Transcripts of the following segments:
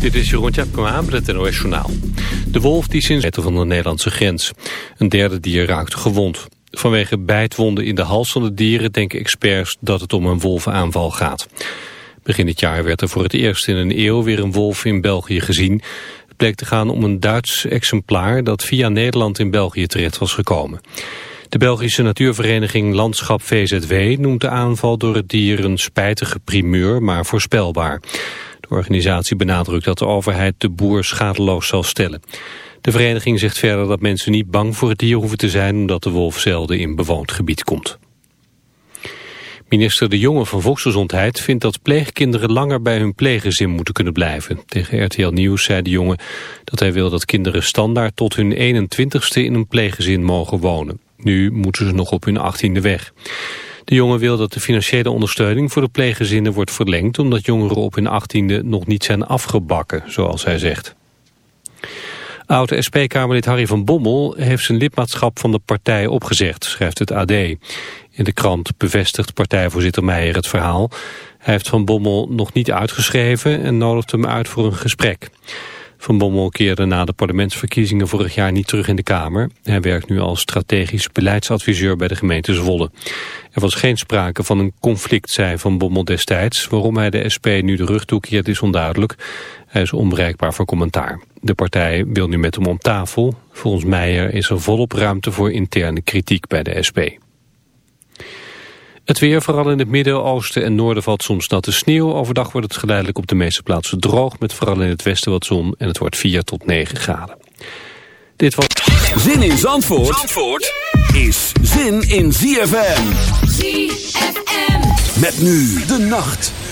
Dit is Jeroen Tjepkema met het NOS Journaal. De wolf die sinds het van de Nederlandse grens. Een derde dier raakte gewond. Vanwege bijtwonden in de hals van de dieren denken experts dat het om een wolvenaanval gaat. Begin dit jaar werd er voor het eerst in een eeuw weer een wolf in België gezien. Het bleek te gaan om een Duits exemplaar dat via Nederland in België terecht was gekomen. De Belgische natuurvereniging Landschap VZW noemt de aanval door het dier een spijtige primeur, maar voorspelbaar. De organisatie benadrukt dat de overheid de boer schadeloos zal stellen. De vereniging zegt verder dat mensen niet bang voor het dier hoeven te zijn... omdat de wolf zelden in bewoond gebied komt. Minister De Jonge van Volksgezondheid vindt dat pleegkinderen langer bij hun pleeggezin moeten kunnen blijven. Tegen RTL Nieuws zei De Jonge dat hij wil dat kinderen standaard tot hun 21ste in een pleeggezin mogen wonen. Nu moeten ze nog op hun 18e weg. De jongen wil dat de financiële ondersteuning voor de pleeggezinnen wordt verlengd... omdat jongeren op hun 18e nog niet zijn afgebakken, zoals hij zegt. Oude SP-Kamerlid Harry van Bommel heeft zijn lidmaatschap van de partij opgezegd, schrijft het AD. In de krant bevestigt partijvoorzitter Meijer het verhaal. Hij heeft Van Bommel nog niet uitgeschreven en nodigt hem uit voor een gesprek. Van Bommel keerde na de parlementsverkiezingen vorig jaar niet terug in de Kamer. Hij werkt nu als strategisch beleidsadviseur bij de gemeente Zwolle. Er was geen sprake van een conflict, zei Van Bommel destijds. Waarom hij de SP nu de rug toekeert is onduidelijk. Hij is onbereikbaar voor commentaar. De partij wil nu met hem om tafel. Volgens Meijer is er volop ruimte voor interne kritiek bij de SP. Het weer, vooral in het midden, oosten en noorden valt soms natte sneeuw. Overdag wordt het geleidelijk op de meeste plaatsen droog... met vooral in het westen wat zon en het wordt 4 tot 9 graden. Dit was... Zin in Zandvoort, Zandvoort is zin in ZFM. ZFM. Met nu de nacht.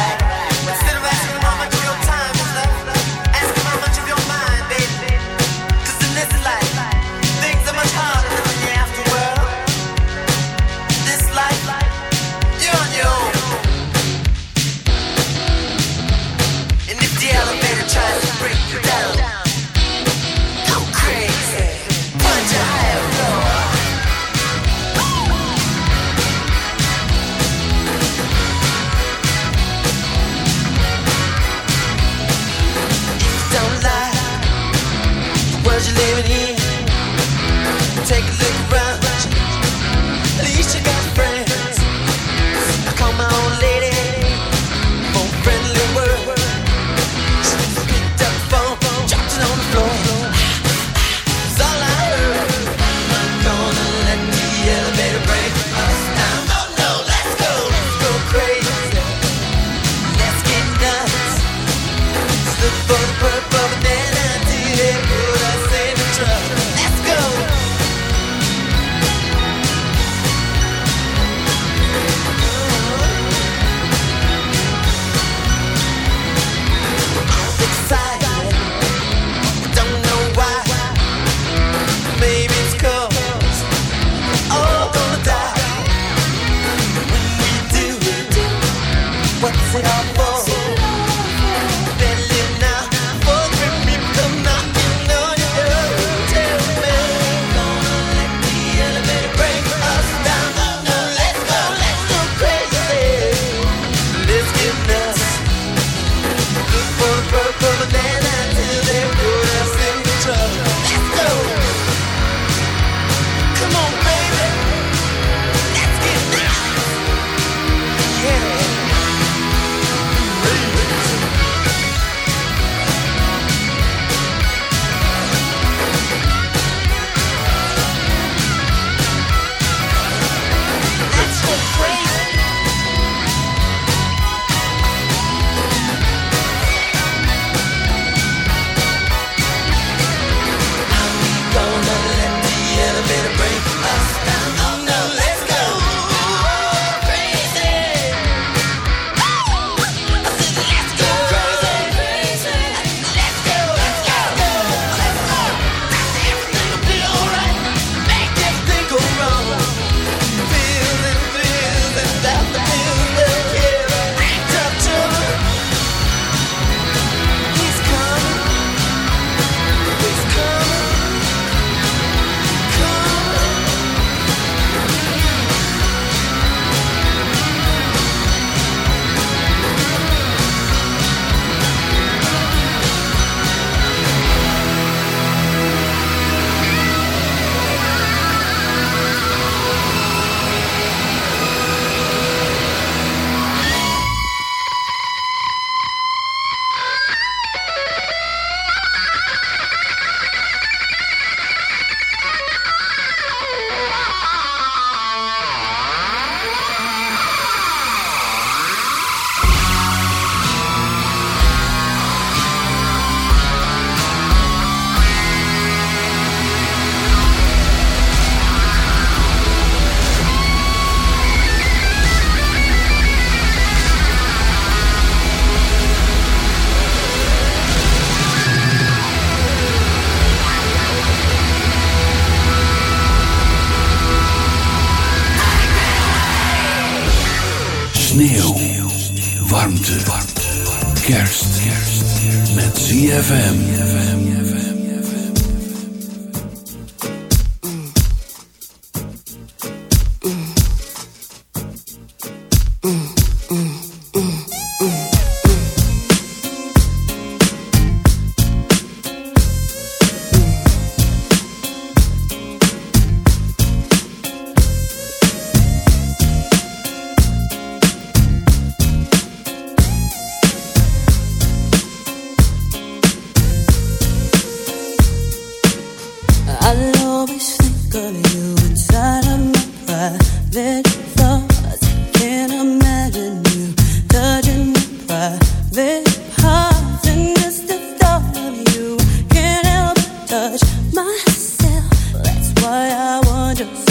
Elke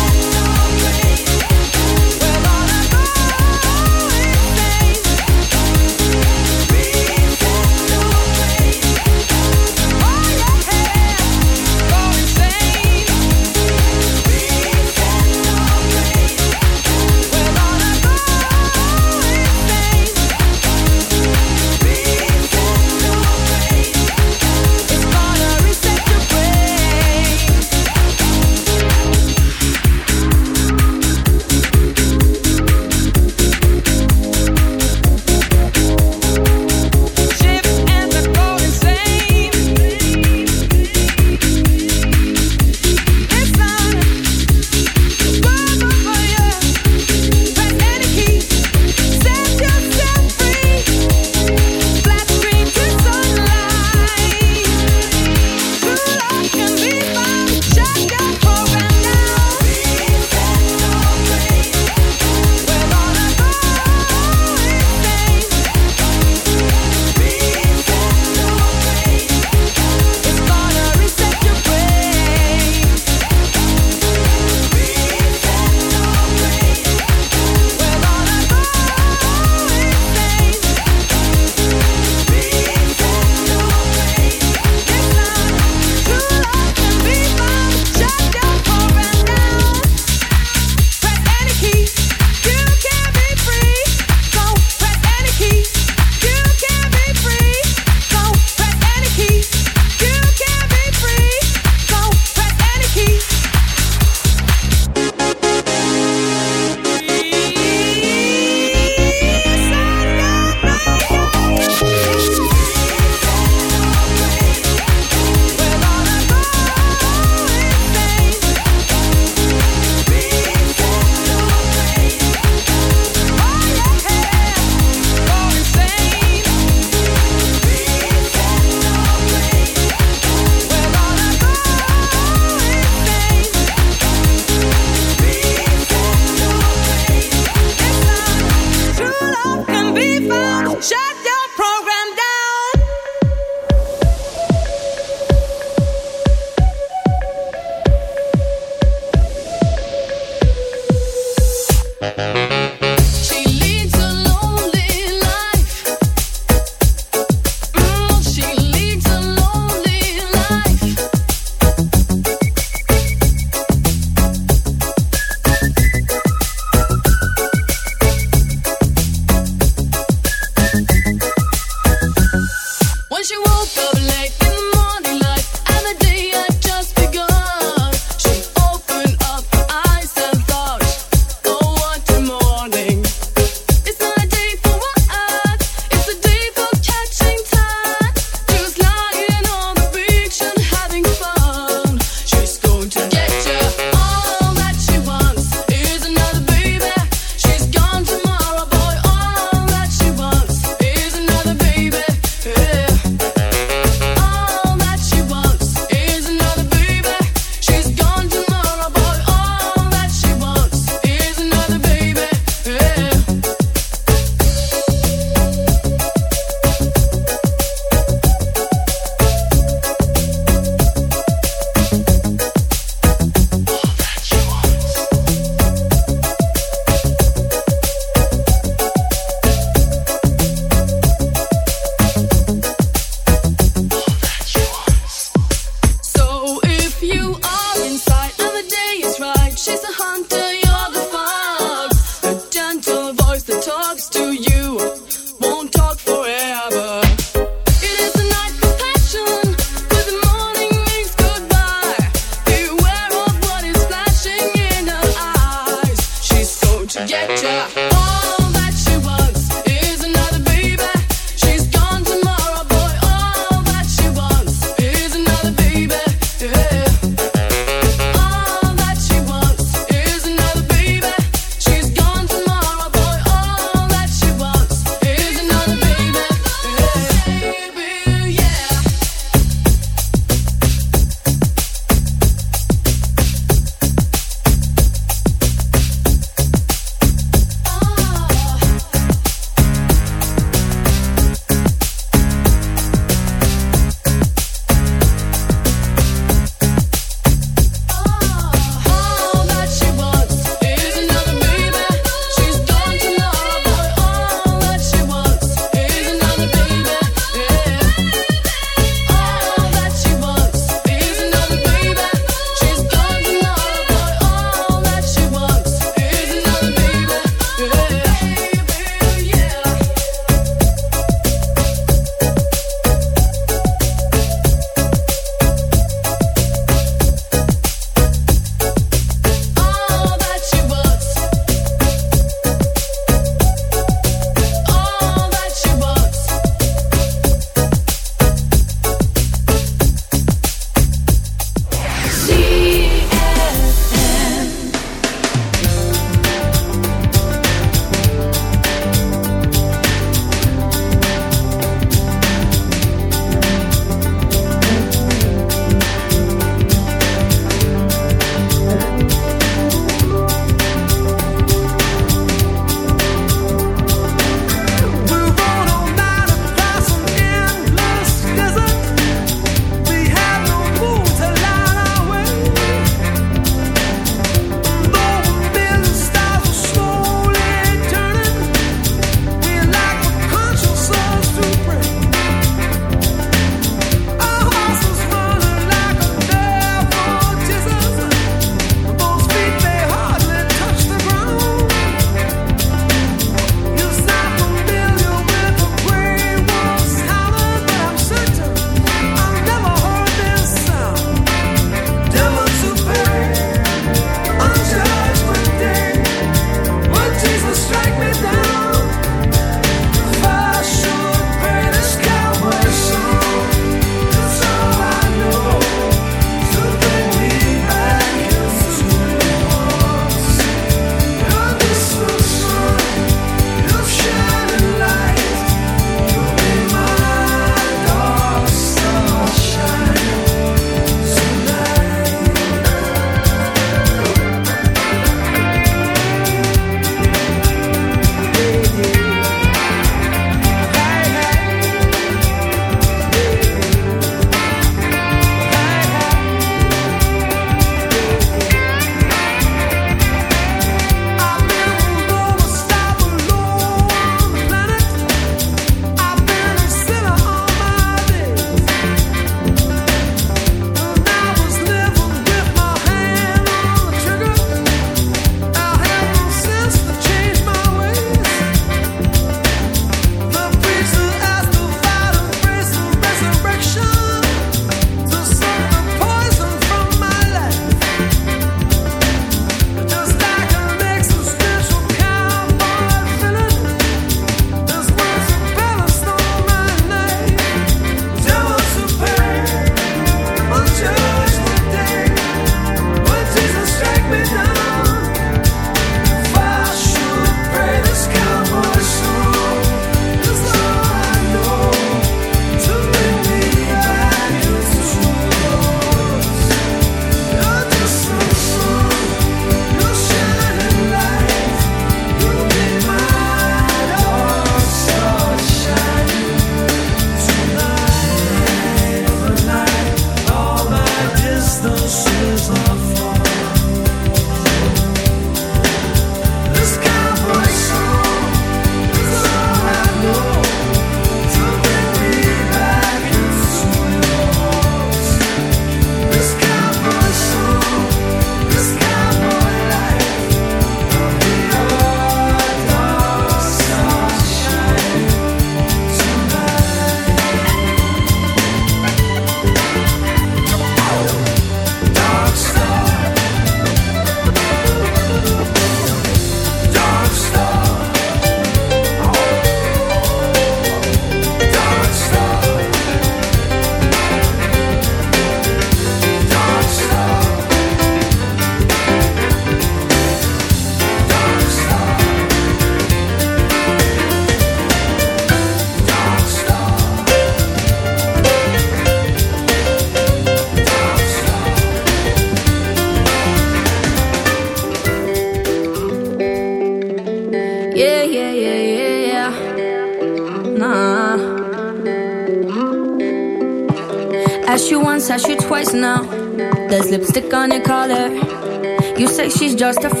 just a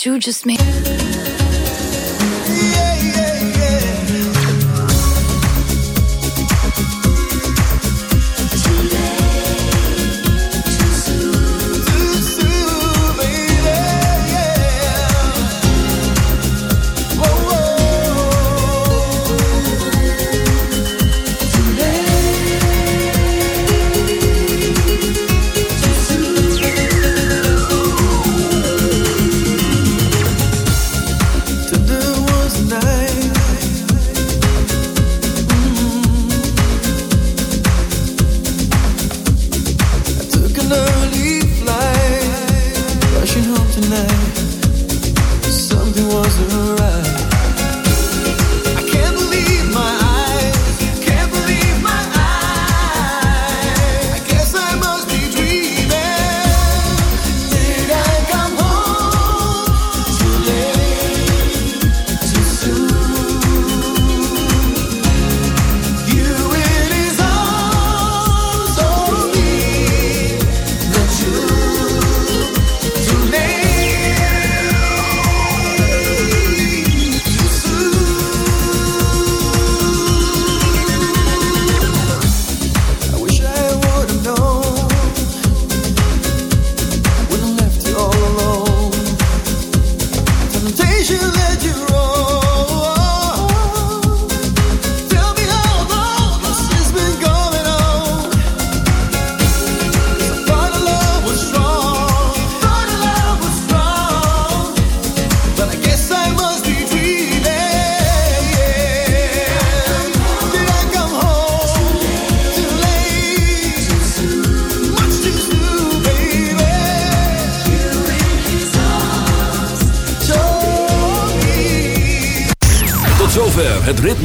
You just made.